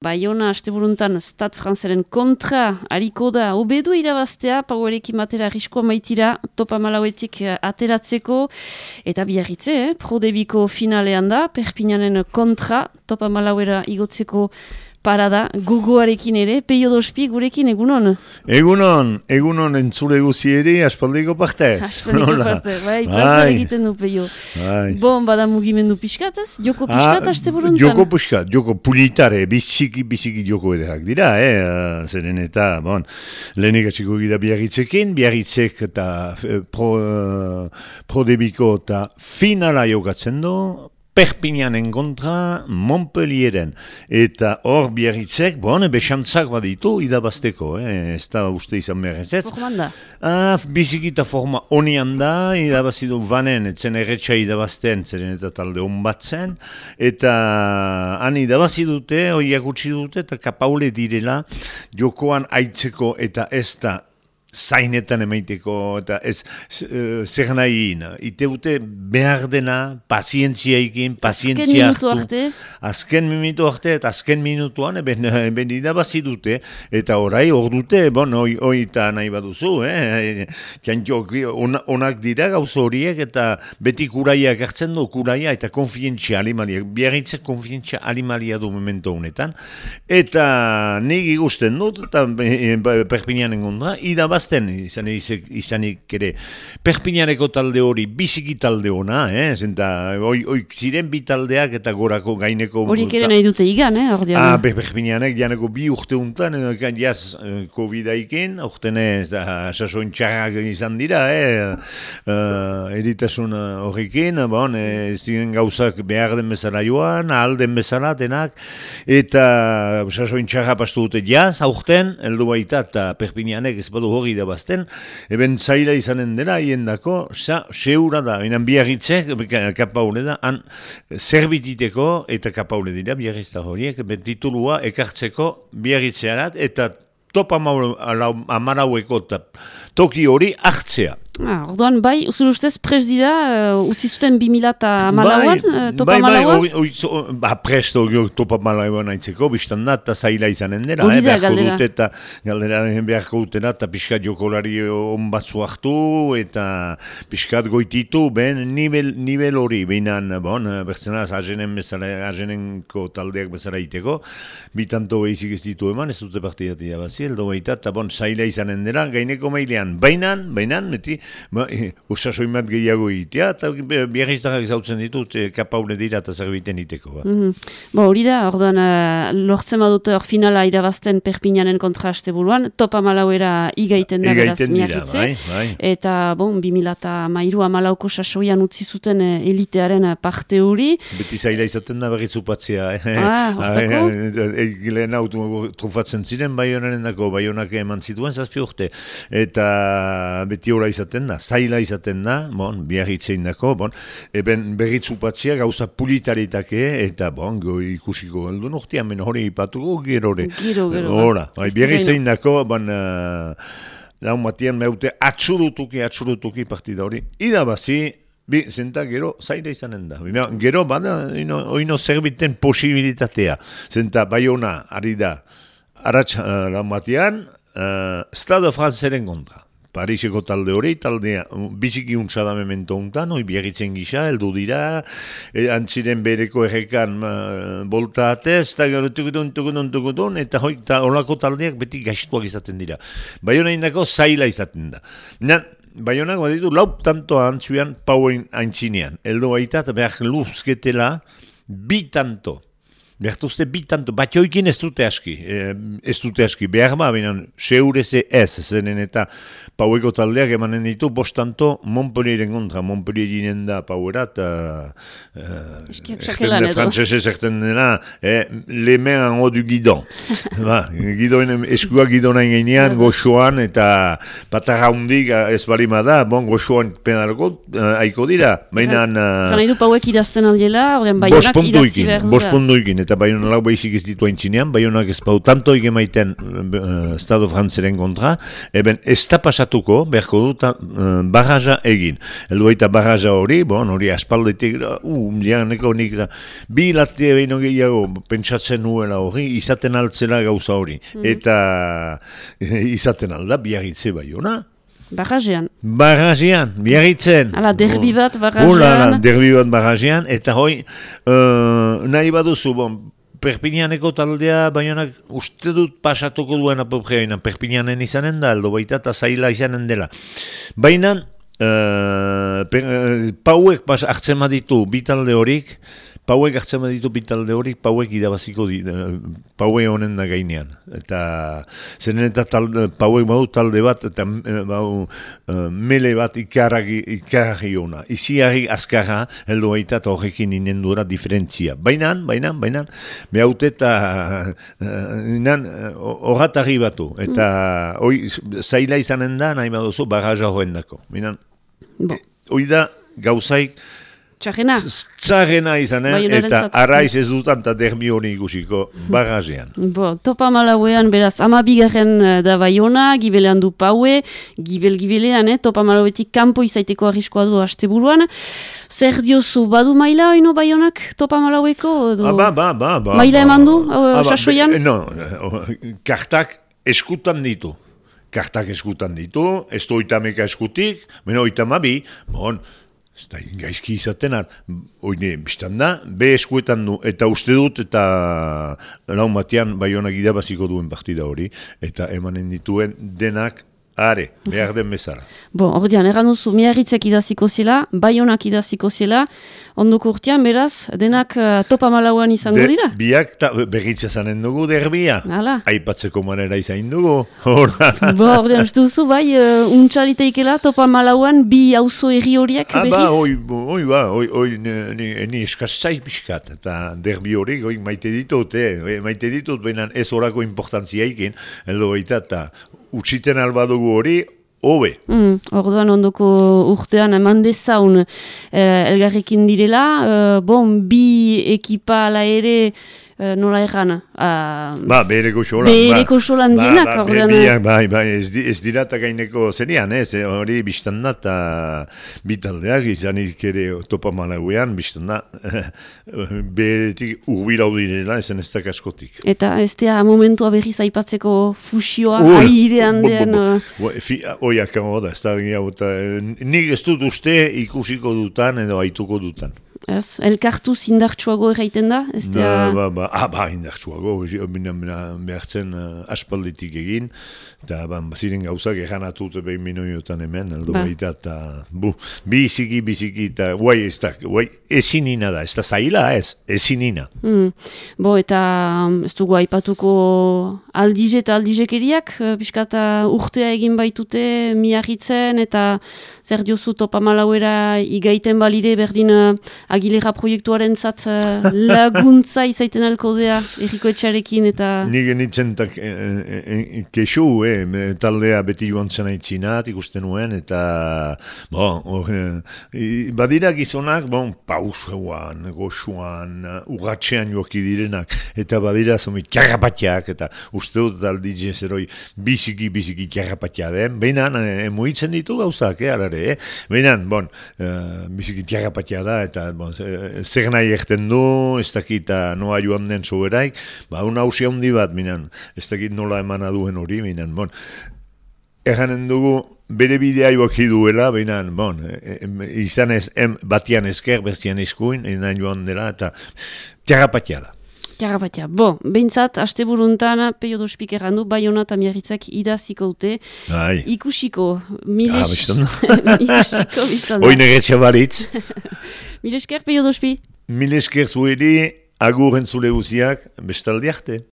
Baiona asteburuntan Stat Franzeren kontra hariko da obedu irabaztea, pauerekin matera riskoa maitira topa malauetik eh, ateratzeko eta biarritze, eh? prodebiko finalean da, perpinanen kontra topa malauera igotzeko parada guguarekin ere, peio dospi gurekin egunon? Egunon, egunon entzule guzieri aspaldiko partez. Aspaldiko partez, bai, plazera bai. egiten du peio. Bai. Bon, bada mugimendu piskataz, joko ah, piskat aste buruntan? Joko piskat, joko pulitare, biziki, biziki joko edekak dira, eh? zeren eta, bon, lehenik atxiko gira biarritzekin, biarritzek eta eh, pro, uh, pro debiko eta finala jokatzen du, Perpignanen kontra Montpellieren. Eta hor biarritzek, bon, besantzak baditu idabazteko, eh? ez da uste izan behar ez ez. Forman da? Ah, bizikita forma honian da, idabazidu banen, etzen erretxa idabazten, zeren eta talde hon batzen. Eta han idabazidute, horiak utzi dute, eta kapaule direla, jokoan aitzeko eta ez da zainetan emaiteko eta ez uh, zer nahi ite dute behar dena pazientzia ikin, pazientzia hartu. azken minutu arte eta azken minutuan eben, eben idabazi dute. Eta orai hor dute bon, oi, oi eta nahi baduzu eh? on, onak dira gauz horiek eta beti kuraiak hartzen du kuraia eta konfientzia alimalia biarritze konfientzia alimalia du memento honetan. Eta nik igusten dut eta perpinianen gondra idabaz irabazten izan, izanik ere perpinareko talde hori biziki talde ona, eh? Zenta, oi, oi, ziren bi taldeak eta gorako gaineko... Horiek ere nahi dute igan, eh? Ah, perpinanek janeko bi urte untan, kan jaz eh, COVID-aiken, urten ez da sasoin txarrak izan dira, eh? Uh, eritasun horrekin, bon, e, ziren gauzak behar den bezala joan, ahal den bezala denak, eta sasoin txarra pastu dute jaz, aurten, eldu baita, eta perpinanek ez badu hori da bazten, eben zaila izanen dela, hien dako, sa, seura da, enan biarritzek, kapaule da, han, zerbititeko, eta kapaule dira, biarrizta horiek, titulua, ekartzeko biarritzearat, eta topa amaraueko toki hori hartzea. Ah, orduan, bai, uzur ustez, pres dira, uh, utzi zuten 2000 eta malauan, bai, uh, topa bai, bai, ba, prest hori topa malauan aitzeko, biztan da, eta zaila izanen dira, eh, beharko galdera. dute, eta galdera beharko dutena, eta pixkat jokolari on batzu hartu, eta pixkat goititu, ben, nivel, nivel hori, behinan, bon, bertzena, azenen bezala, azenenko taldeak bezala iteko, bitanto behizik ez ditu eman, ez dute partidatia bazi, eldo behita, eta bon, zaila izanen dira, gaineko mailean, bainan, bainan, beti, ba, e, bat gehiago itea, eta biarriztarrak zautzen ditut, e, kapaune dira eta zerbiten iteko. Ba. Mm -hmm. hori da, orduan, uh, lortzen badute hor finala irabazten perpinanen kontraste buruan, topa malauera igaiten da, beraz, miakitze. Bai, bai. Eta, bon, 2000 eta mairu amalauko sasoian utzi zuten uh, elitearen parte hori. Beti zaila izaten da berrizupatzea. Eh? Ah, hortako? Lehen auto trufatzen ziren, bai honaren dako, bai honak eman zituen zazpi urte. Eta beti hori izaten izaten da, zaila izaten da, bon, biarritzein dako, bon, eben berritzupatzia gauza pulitaritake, eta bon, goi ikusiko galdu norti, hemen hori ipatuko gerore. Giro, gero. Hora, bai, biarritzein dako, bon, uh, laun batian meute atxurutuki, atxurutuki partida hori. Ida bazi, Bi, zenta gero zaila izanen da. Gero bada, ino, oino zerbiten posibilitatea. Zenta, bai ona, ari da, aratsa uh, lan batian, uh, Estado Franzeren kontra. Pariseko talde hori, taldea, biziki untsa da memento untan, oi biarritzen gisa, eldu dira, e, antziren bereko errekan uh, bolta atez, eta gero tukudun, tukudun, tukudun, eta hoi, ta, olako taldeak beti gaiztuak izaten dira. Baiona indako zaila izaten da. Na, Baionak baditu laup tanto antzuan pauen aintzinean. Eldo baita eta behar luzketela bi tanto. Bertuzte bitanto, bat joikin ez dute aski, e, ez dute aski, behar ba, binan, seureze ez, zenen eta paueko taldeak emanen ditu, bostanto, Montpellieren kontra, Montpellier ginen da pauera, eta ezten de frantzese zerten dena, eh, le men ango du gidon. ba, gidoen, eskua gidonain gainean, goxoan, eta patarra hundik ez balima da, bon, goxoan penalko, uh, aiko dira, bainan... Uh, Gana idu pauek idazten aldiela, horren baionak idatzi behar dira. Bost puntu ikin, eta baiona lau baizik ez ditu haintzinean, baionak ez pau tanto egemaiten uh, Estado Frantzeren kontra, eben ez da pasatuko, beharko dut uh, barraja egin. Eldu baita barraja hori, bon, hori aspaldetik, uh, dianeko nik da, bi latte behin gehiago pentsatzen nuela hori, izaten altzela gauza hori. Mm -hmm. Eta izaten alda, biarritze baiona. Barrajean. Barrajean, biarritzen. Ala, derbi bat barrajean. Derbi bat barrajean, eta hoi, uh, nahi baduzu, bon, Perpinianeko taldea, baionak uste dut pasatuko duen apopgeoina, Perpinianen izanen da, aldo baita eta zaila izanen dela. Baina, uh, pauek pas hartzen ditu bi talde horik, pauek hartzen ditu bitalde horik, pauek idabaziko di, uh, paue honen da gainean. Eta zenen eta talde, pauek badu talde bat, eta uh, bau uh, mele bat ikaragi, ikaragi hona. Iziari azkarra, heldu baita eta horrekin inen duera diferentzia. Bainan, bainan, bainan, behaute eta horratari uh, batu. Eta mm. zaila izanen da, nahi baduzu, barraja horren dako. Bainan, da, gauzaik, Txarrena. Txarrena izan, eh? eta arraiz ez dutan eta dermi hori ikusiko bagazean. Bo, topa malauean, beraz, ama bigarren eh, da baiona, gibelean du paue, gibel-gibelean, eh? topa malauetik kanpo izaiteko arriskoa du haste buruan. Zer diozu, badu maila oino baionak topa malaueko? Ah, ba, ba, ba, ba. Maila eman du, ah, sasoian? No, kartak eskutan ditu. Kartak eskutan ditu, ez du oitameka eskutik, meno oitamabi, bon, Ez da, gaizki izaten, oine, biztan da, be eskuetan du, eta uste dut, eta laun batean, bai honak idabaziko duen partida hori, eta emanen dituen denak Are, behar den bezala. Bo, ordean, erran duzu, miarritzek idaziko zela, baionak idaziko zela, ondoko urtean, beraz, denak uh, topa malauan izango dira? Biak ta, berritza zanen dugu, derbia. Hala. Aipatzeko manera izain dugu. Bo, ordean, uste duzu, bai, uh, untxaliteikela topa malauan bi auzo erri horiak ah, berriz? Ba, oi, oi, ba, oi, oi, ni, ni eskaz zaiz biskat, eta derbi hori, oi, maite ditut, eh, maite ditut, baina ez horako importantzia ikin, edo baita, eta utsiten albadugu hori, hobe. Mm, orduan ondoko urtean eman dezaun eh, elgarrekin direla, eh, bon, bi ekipa ala ere nola egan? Uh, ba, bereko xolan. Bereko ba, xolan ba, dienak, ba, ordean. Biak, bai, bai, ez, di, ez dira eta gaineko zenian, ez, hori biztan da, eta bitaldeak izanik ere topa malauean, biztan da, beretik urbira direla, ezen ez da kaskotik. Eta ez da momentua berriz aipatzeko fusioa, airean den... Oiak, da, ez da, nik ez dut uste ikusiko dutan edo aituko dutan. Ez, elkartu zindartsuago erraiten da? Ez ba, ba, ba, ah, ba, indartsuago, behartzen uh, aspalditik egin, eta ba, ziren gauzak eganatut behin minoiotan hemen, aldo ba. baita, eta bu, biziki, biziki, eta guai ez da, guai ezinina da, ez da zaila ez, ezinina. Mm. Bo, eta ez dugu aipatuko aldize eta aldizekeriak, eh, piskata urtea egin baitute, miarritzen, eta zer diozu topa malauera igaiten balire berdin uh, agilera proiektuaren zat uh, laguntza izaiten alkodea erriko etxarekin eta... Nik genitzen tak e, e, kexu, eh, taldea beti joan zen aitzinat ikusten nuen eta bon, or, badira gizonak bon, pausuan, goxuan, urratxean joaki direnak eta badira zomi karrapatiak eta uste dut aldi jezeroi biziki, biziki karrapatia den, behinan emoitzen ditu gauzak, eh, alare, eh? Behinan, bon, uh, biziki tiagapatia da, eta bon, zer nahi egten du, ez dakit noa joan den soberaik, ba, un hausia handi bat, minan, ez dakit nola eman aduen hori, minan, bon, erranen dugu, bere bidea joak duela, behinan, bon, e, izan ez, em, batian esker, bestian eskuin, joan dela, eta tiagapatia da. Jarrapatia. Bo, behintzat, haste buruntan, peio dospik errandu, bai hona eta miarritzak idaziko ute. Ai. Ikusiko, miles... Ah, bestan. Ikusiko, bestan. Hoi negetxe baritz. Milesker, peio dospi. Milesker zuheri, agur entzule guziak, bestaldi arte.